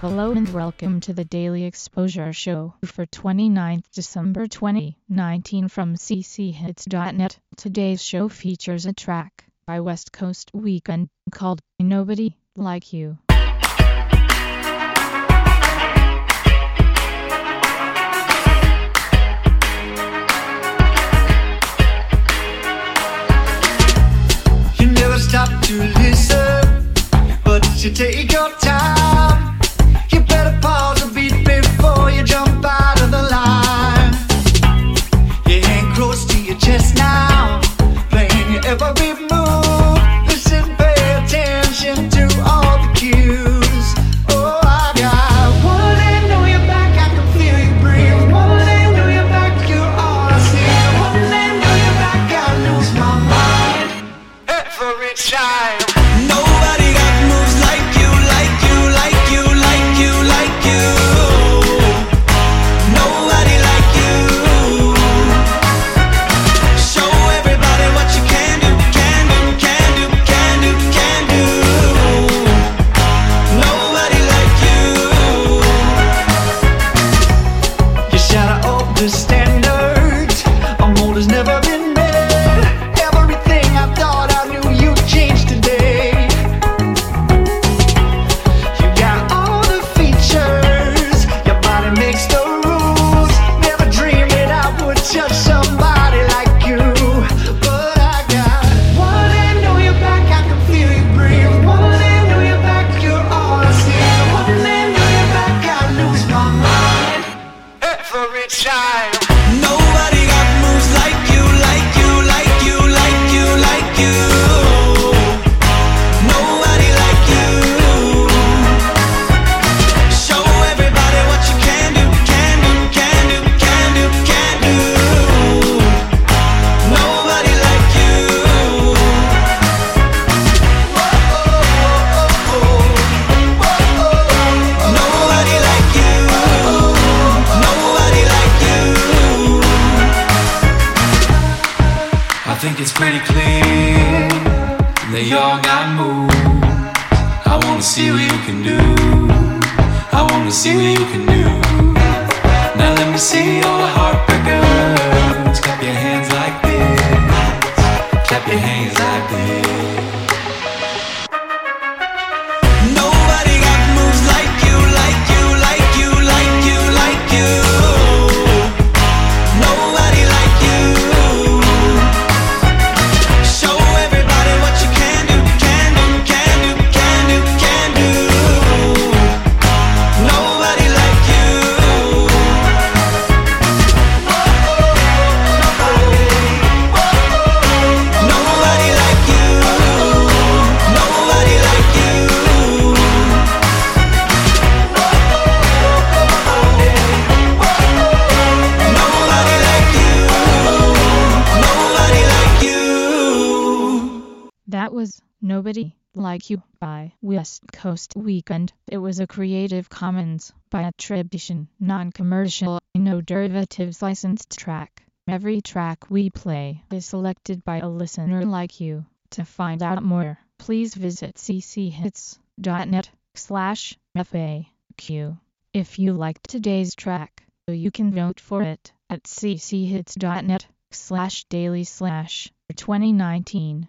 Hello and welcome to the Daily Exposure Show for 29th December 2019 from cchits.net. Today's show features a track by West Coast Weekend called Nobody Like You. You never stop to listen, but you take your time. Shatter think it's pretty clear they all got moves. I wanna see what you can do. I wanna see what you can do. Now let me see all the heartbreakers. Clap your hands like this. Clap your hands like this. Was Nobody Like You by West Coast Weekend. It was a Creative Commons by attribution, non-commercial, no derivatives licensed track. Every track we play is selected by a listener like you. To find out more, please visit cchits.net slash FAQ. If you liked today's track, you can vote for it at cchits.net slash daily slash 2019